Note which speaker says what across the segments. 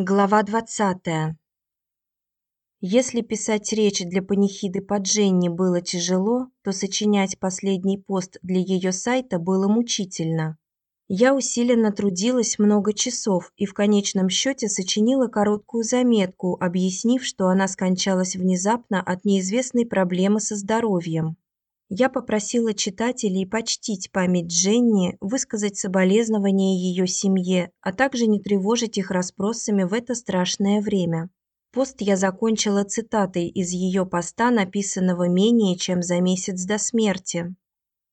Speaker 1: Глава 20. Если писать речь для панихиды по Дженни было тяжело, то сочинять последний пост для ее сайта было мучительно. Я усиленно трудилась много часов и в конечном счете сочинила короткую заметку, объяснив, что она скончалась внезапно от неизвестной проблемы со здоровьем. Я попросила читателей почтить память Дженни, высказать соболезнования ее семье, а также не тревожить их расспросами в это страшное время. Пост я закончила цитатой из ее поста, написанного менее чем за месяц до смерти.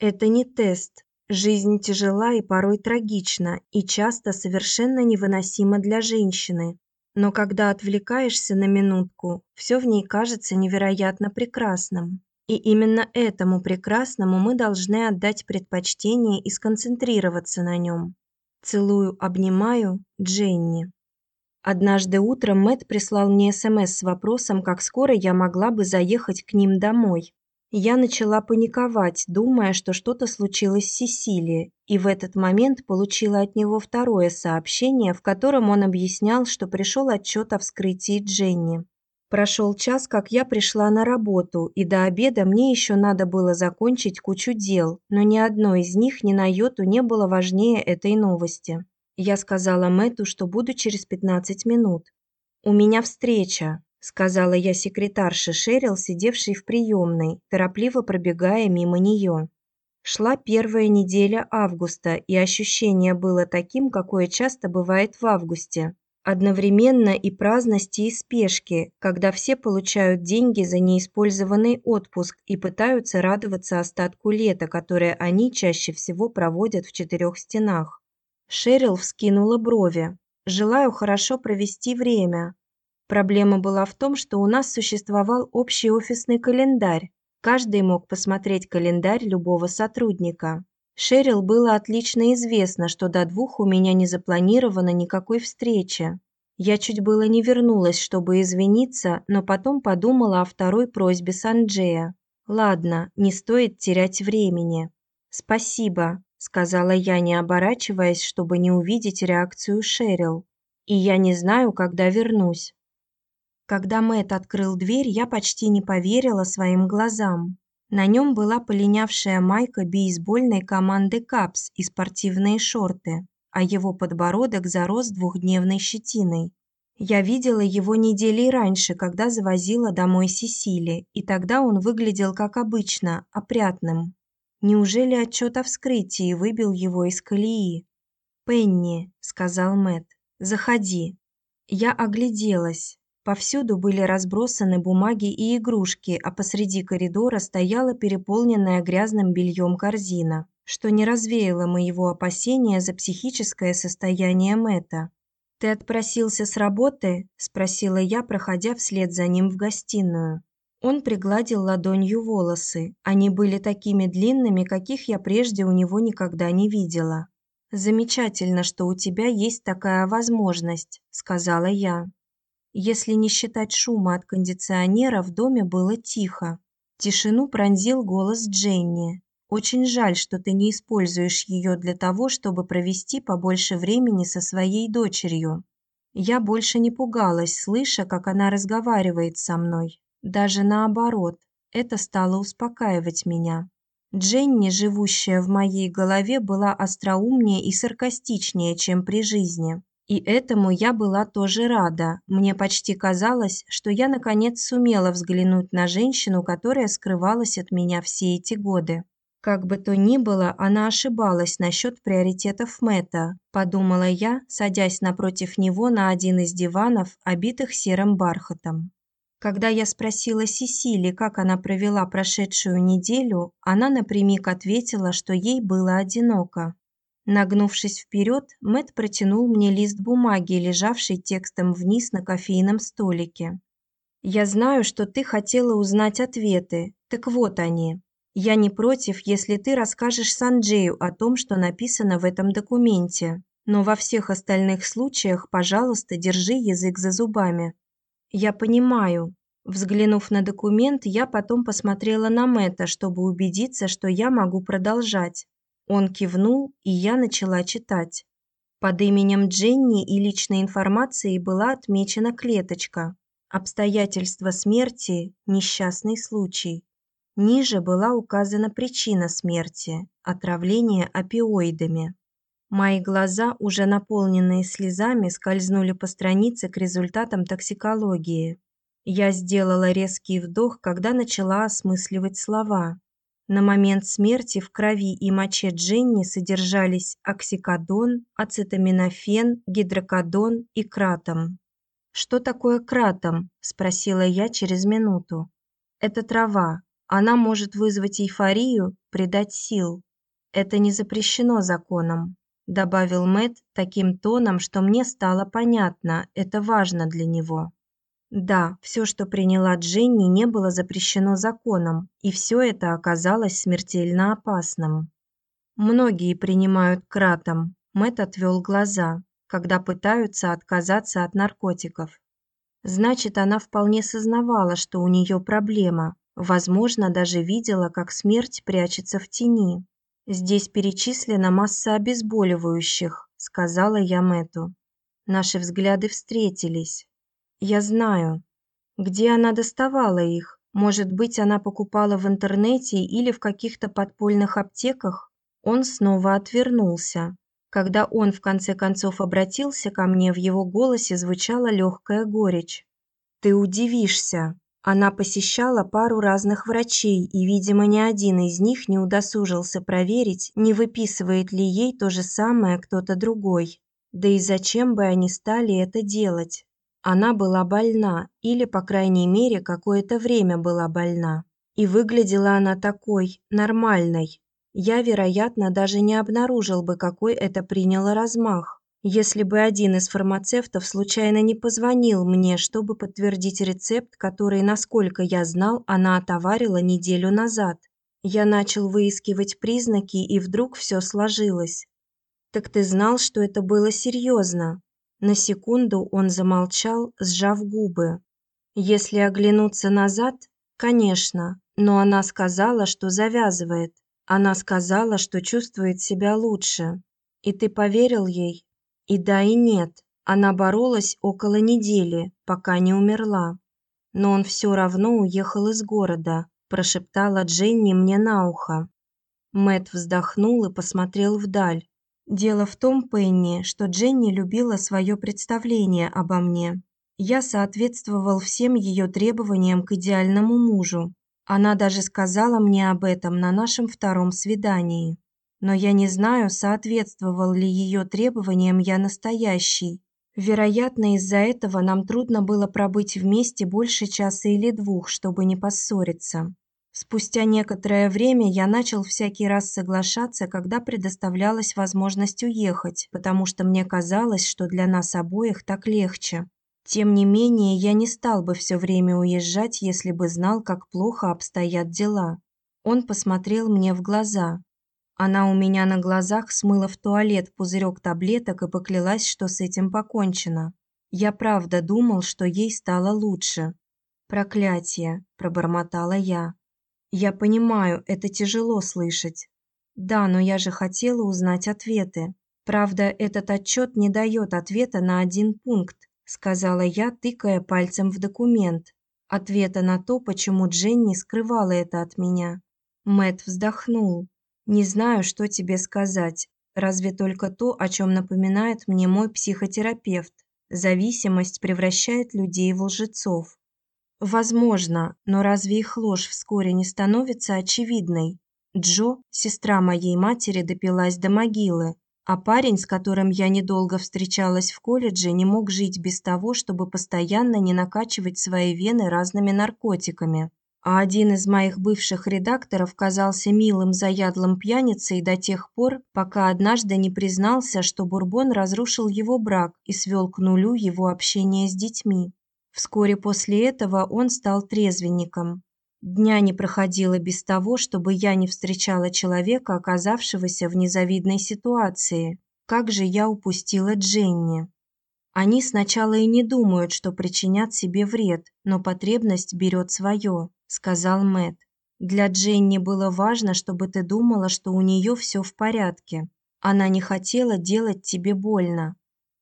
Speaker 1: Это не тест. Жизнь тяжела и порой трагична, и часто совершенно невыносима для женщины. Но когда отвлекаешься на минутку, все в ней кажется невероятно прекрасным. И именно этому прекрасному мы должны отдать предпочтение и сконцентрироваться на нем. Целую, обнимаю, Дженни. Однажды утром Мэт прислал мне СМС с вопросом, как скоро я могла бы заехать к ним домой. Я начала паниковать, думая, что что-то случилось с Сесилией, и в этот момент получила от него второе сообщение, в котором он объяснял, что пришел отчет о вскрытии Дженни. Прошел час, как я пришла на работу, и до обеда мне еще надо было закончить кучу дел, но ни одно из них ни на йоту не было важнее этой новости. Я сказала Мэту, что буду через 15 минут. У меня встреча, сказала я секретарше Шерил, сидевшей в приемной, торопливо пробегая мимо нее. Шла первая неделя августа, и ощущение было таким, какое часто бывает в августе. Одновременно и праздности, и спешки, когда все получают деньги за неиспользованный отпуск и пытаются радоваться остатку лета, которое они чаще всего проводят в четырех стенах. Шерил вскинула брови. Желаю хорошо провести время. Проблема была в том, что у нас существовал общий офисный календарь. Каждый мог посмотреть календарь любого сотрудника. Шерил было отлично известно, что до двух у меня не запланировано никакой встречи. Я чуть было не вернулась, чтобы извиниться, но потом подумала о второй просьбе Санджея. Ладно, не стоит терять времени. Спасибо, сказала я, не оборачиваясь, чтобы не увидеть реакцию Шерил. И я не знаю, когда вернусь. Когда Мэт открыл дверь, я почти не поверила своим глазам. На нем была полинявшая майка бейсбольной команды Капс и спортивные шорты, а его подбородок зарос двухдневной щетиной. Я видела его недели раньше, когда завозила домой Сесили, и тогда он выглядел как обычно, опрятным. Неужели отчет о вскрытии выбил его из колеи? "Пенни", сказал Мэт. "Заходи". Я огляделась. Повсюду были разбросаны бумаги и игрушки, а посреди коридора стояла переполненная грязным бельем корзина, что не развеяло моего опасения за психическое состояние Мэта. Ты отпросился с работы? спросила я, проходя вслед за ним в гостиную. Он пригладил ладонью волосы. Они были такими длинными, каких я прежде у него никогда не видела. Замечательно, что у тебя есть такая возможность, сказала я. Если не считать шума от кондиционера, в доме было тихо. Тишину пронзил голос Дженни. Очень жаль, что ты не используешь ее для того, чтобы провести побольше времени со своей дочерью. Я больше не пугалась, слыша, как она разговаривает со мной. Даже наоборот, это стало успокаивать меня. Дженни, живущая в моей голове, была остроумнее и саркастичнее, чем при жизни. И этому я была тоже рада. Мне почти казалось, что я наконец сумела взглянуть на женщину, которая скрывалась от меня все эти годы. Как бы то ни было, она ошибалась насчет приоритетов Мэта, подумала я, садясь напротив него на один из диванов, обитых серым бархатом. Когда я спросила Сесили, как она провела прошедшую неделю, она напрямик ответила, что ей было одиноко. Нагнувшись вперед, Мэт протянул мне лист бумаги, лежавший текстом вниз на кофейном столике. Я знаю, что ты хотела узнать ответы. Так вот они. Я не против, если ты расскажешь Санджею о том, что написано в этом документе, но во всех остальных случаях, пожалуйста, держи язык за зубами. Я понимаю. Взглянув на документ, я потом посмотрела на Мэта, чтобы убедиться, что я могу продолжать. Он кивнул, и я начала читать. Под именем Дженни и личной информацией была отмечена клеточка. Обстоятельства смерти несчастный случай. Ниже была указана причина смерти отравление опиоидами. Мои глаза, уже наполненные слезами, скользнули по странице к результатам токсикологии. Я сделала резкий вдох, когда начала осмысливать слова. На момент смерти в крови и моче Дженни содержались оксикодон, ацетаминофен, гидрокодон и кратом. Что такое кратом? спросила я через минуту. Это трава. Она может вызвать эйфорию, придать сил. Это не запрещено законом добавил Мэт таким тоном, что мне стало понятно, это важно для него. Да, все, что приняла Дженни, не было запрещено законом, и все это оказалось смертельно опасным. Многие принимают кратом. Мэт отвел глаза, когда пытаются отказаться от наркотиков. Значит, она вполне сознавала, что у нее проблема, возможно, даже видела, как смерть прячется в тени. Здесь перечислена масса обезболивающих, сказала я Мэту. Наши взгляды встретились. Я знаю, где она доставала их. Может быть, она покупала в интернете или в каких-то подпольных аптеках? Он снова отвернулся. Когда он в конце концов обратился ко мне, в его голосе звучала легкая горечь. Ты удивишься, она посещала пару разных врачей, и, видимо, ни один из них не удосужился проверить, не выписывает ли ей то же самое кто-то другой. Да и зачем бы они стали это делать? Она была больна, или, по крайней мере, какое-то время была больна. И выглядела она такой, нормальной. Я, вероятно, даже не обнаружил бы, какой это приняло размах если бы один из фармацевтов случайно не позвонил мне, чтобы подтвердить рецепт, который, насколько я знал, она отоварила неделю назад. Я начал выискивать признаки, и вдруг все сложилось. Так ты знал, что это было серьезно?» На секунду он замолчал, сжав губы. Если оглянуться назад, конечно, но она сказала, что завязывает. Она сказала, что чувствует себя лучше. И ты поверил ей? И да, и нет. Она боролась около недели, пока не умерла. Но он все равно уехал из города, прошептала Дженни мне на ухо. Мэт вздохнул и посмотрел вдаль. Дело в том, Пенни, что Дженни любила свое представление обо мне. Я соответствовал всем ее требованиям к идеальному мужу. Она даже сказала мне об этом на нашем втором свидании но я не знаю, соответствовал ли ее требованиям я настоящий. Вероятно, из-за этого нам трудно было пробыть вместе больше часа или двух, чтобы не поссориться. Спустя некоторое время я начал всякий раз соглашаться, когда предоставлялась возможность уехать, потому что мне казалось, что для нас обоих так легче. Тем не менее, я не стал бы все время уезжать, если бы знал, как плохо обстоят дела. Он посмотрел мне в глаза. Она у меня на глазах смыла в туалет пузырек таблеток и поклялась, что с этим покончено. Я правда думал, что ей стало лучше. Проклятие, пробормотала я. Я понимаю, это тяжело слышать. Да, но я же хотела узнать ответы. Правда, этот отчет не дает ответа на один пункт, сказала я, тыкая пальцем в документ. Ответа на то, почему Дженни скрывала это от меня. Мэт вздохнул. Не знаю, что тебе сказать, разве только то, о чем напоминает мне мой психотерапевт. Зависимость превращает людей в лжецов. Возможно, но разве их ложь вскоре не становится очевидной? Джо, сестра моей матери, допилась до могилы, а парень, с которым я недолго встречалась в колледже, не мог жить без того, чтобы постоянно не накачивать свои вены разными наркотиками а один из моих бывших редакторов казался милым заядлым пьяницей до тех пор, пока однажды не признался, что бурбон разрушил его брак и свел к нулю его общение с детьми. Вскоре после этого он стал трезвенником. Дня не проходило без того, чтобы я не встречала человека, оказавшегося в незавидной ситуации. Как же я упустила Дженни. Они сначала и не думают, что причинят себе вред, но потребность берет свое сказал Мэт. Для Дженни было важно, чтобы ты думала, что у нее все в порядке. Она не хотела делать тебе больно.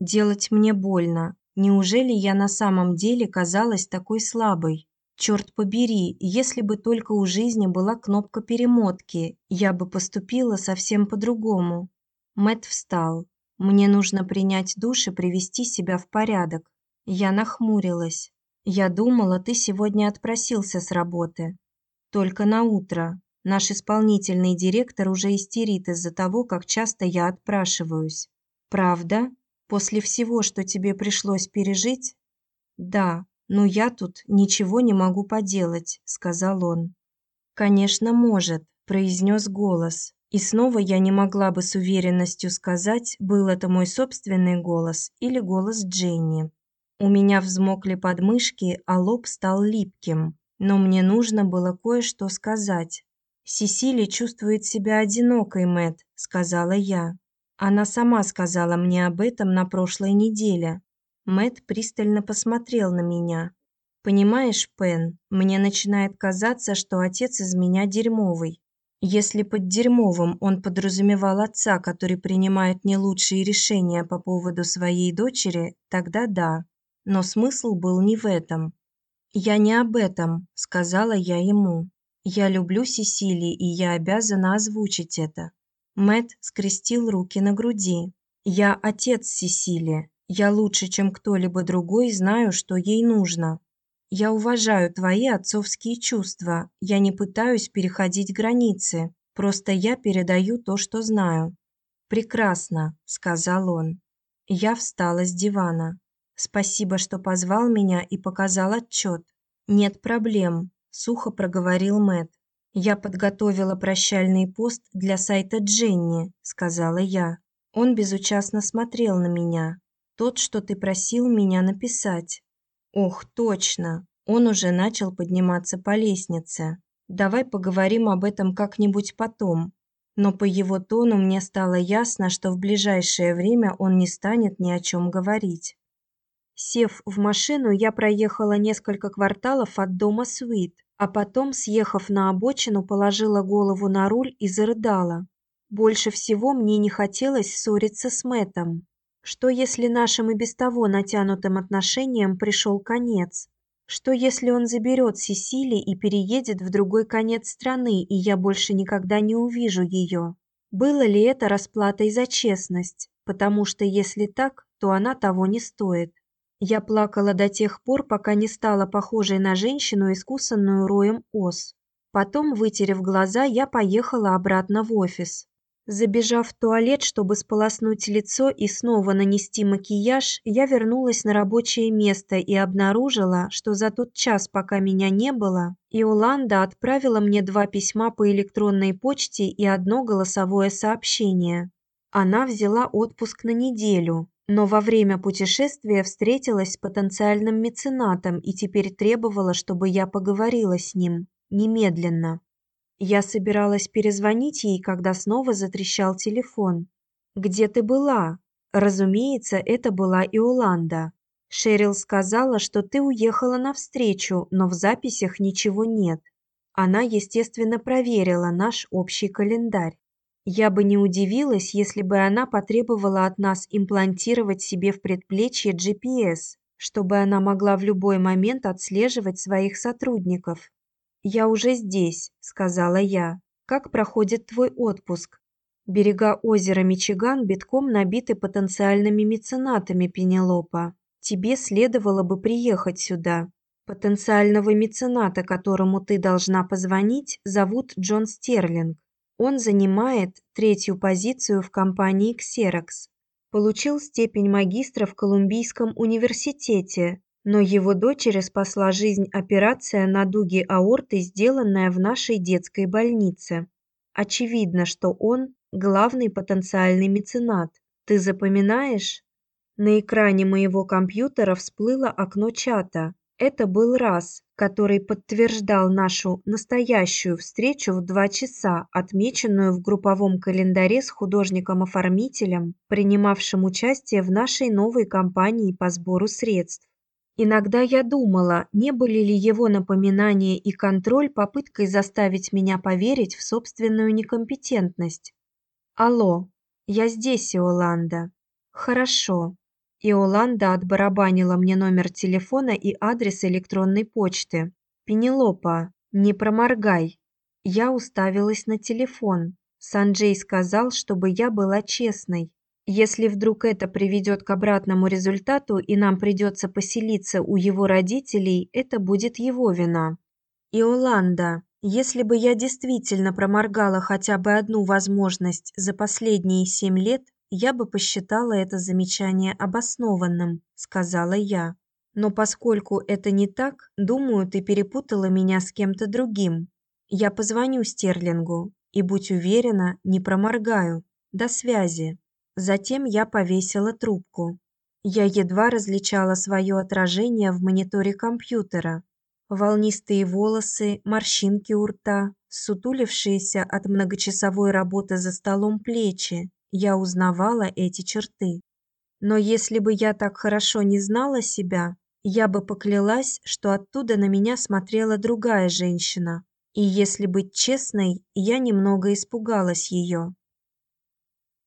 Speaker 1: Делать мне больно. Неужели я на самом деле казалась такой слабой? Черт побери, если бы только у жизни была кнопка перемотки, я бы поступила совсем по-другому. Мэт встал. Мне нужно принять душ и привести себя в порядок. Я нахмурилась. Я думала, ты сегодня отпросился с работы. Только на утро. Наш исполнительный директор уже истерит из-за того, как часто я отпрашиваюсь. Правда? После всего, что тебе пришлось пережить? Да, но я тут ничего не могу поделать, сказал он. Конечно, может, произнес голос. И снова я не могла бы с уверенностью сказать, был это мой собственный голос или голос Дженни. У меня взмокли подмышки, а лоб стал липким, но мне нужно было кое-что сказать. Сесили чувствует себя одинокой, Мэт, сказала я. Она сама сказала мне об этом на прошлой неделе. Мэт пристально посмотрел на меня. Понимаешь, Пен, мне начинает казаться, что отец из меня дерьмовый. Если под дерьмовым он подразумевал отца, который принимает не лучшие решения по поводу своей дочери, тогда да. Но смысл был не в этом. Я не об этом, сказала я ему. Я люблю Сесили, и я обязана озвучить это. Мэт скрестил руки на груди. Я отец Сесили. Я лучше, чем кто-либо другой, знаю, что ей нужно. Я уважаю твои отцовские чувства. Я не пытаюсь переходить границы. Просто я передаю то, что знаю. Прекрасно, сказал он. Я встала с дивана. Спасибо, что позвал меня и показал отчет. Нет проблем сухо проговорил Мэт. Я подготовила прощальный пост для сайта Дженни, сказала я. Он безучастно смотрел на меня. Тот, что ты просил меня написать. Ох, точно. Он уже начал подниматься по лестнице. Давай поговорим об этом как-нибудь потом. Но по его тону мне стало ясно, что в ближайшее время он не станет ни о чем говорить. Сев в машину, я проехала несколько кварталов от дома Свит, а потом, съехав на обочину, положила голову на руль и зарыдала. Больше всего мне не хотелось ссориться с Мэтом. Что если нашим и без того натянутым отношениям пришел конец? Что если он заберет Сесили и переедет в другой конец страны, и я больше никогда не увижу ее? Было ли это расплатой за честность? Потому что если так, то она того не стоит. Я плакала до тех пор, пока не стала похожей на женщину, искусанную роем ос. Потом, вытерев глаза, я поехала обратно в офис. Забежав в туалет, чтобы сполоснуть лицо и снова нанести макияж, я вернулась на рабочее место и обнаружила, что за тот час, пока меня не было, Иоланда отправила мне два письма по электронной почте и одно голосовое сообщение. Она взяла отпуск на неделю, но во время путешествия встретилась с потенциальным меценатом и теперь требовала, чтобы я поговорила с ним немедленно. Я собиралась перезвонить ей, когда снова затрещал телефон. Где ты была? Разумеется, это была Иоланда. Шерил сказала, что ты уехала на встречу, но в записях ничего нет. Она, естественно, проверила наш общий календарь. Я бы не удивилась, если бы она потребовала от нас имплантировать себе в предплечье GPS, чтобы она могла в любой момент отслеживать своих сотрудников. Я уже здесь, сказала я. Как проходит твой отпуск? Берега озера Мичиган битком набиты потенциальными меценатами Пенелопа. Тебе следовало бы приехать сюда. Потенциального мецената, которому ты должна позвонить, зовут Джон Стерлинг. Он занимает третью позицию в компании Xerox. Получил степень магистра в Колумбийском университете, но его дочери спасла жизнь операция на дуге аорты, сделанная в нашей детской больнице. Очевидно, что он главный потенциальный меценат. Ты запоминаешь? На экране моего компьютера всплыло окно чата. Это был раз, который подтверждал нашу настоящую встречу в два часа, отмеченную в групповом календаре с художником-оформителем, принимавшим участие в нашей новой кампании по сбору средств. Иногда я думала, не были ли его напоминания и контроль попыткой заставить меня поверить в собственную некомпетентность. Алло. Я здесь, Иоланда. Хорошо. Иоланда отбарабанила мне номер телефона и адрес электронной почты. Пенелопа, не проморгай. Я уставилась на телефон. Санджей сказал, чтобы я была честной. Если вдруг это приведет к обратному результату и нам придется поселиться у его родителей, это будет его вина. Иоланда, если бы я действительно проморгала хотя бы одну возможность за последние семь лет, я бы посчитала это замечание обоснованным, сказала я. Но поскольку это не так, думаю, ты перепутала меня с кем-то другим. Я позвоню Стерлингу и будь уверена, не проморгаю. До связи. Затем я повесила трубку. Я едва различала свое отражение в мониторе компьютера. Волнистые волосы, морщинки у рта, сутулившиеся от многочасовой работы за столом плечи. Я узнавала эти черты. Но если бы я так хорошо не знала себя, я бы поклялась, что оттуда на меня смотрела другая женщина. И если быть честной, я немного испугалась ее.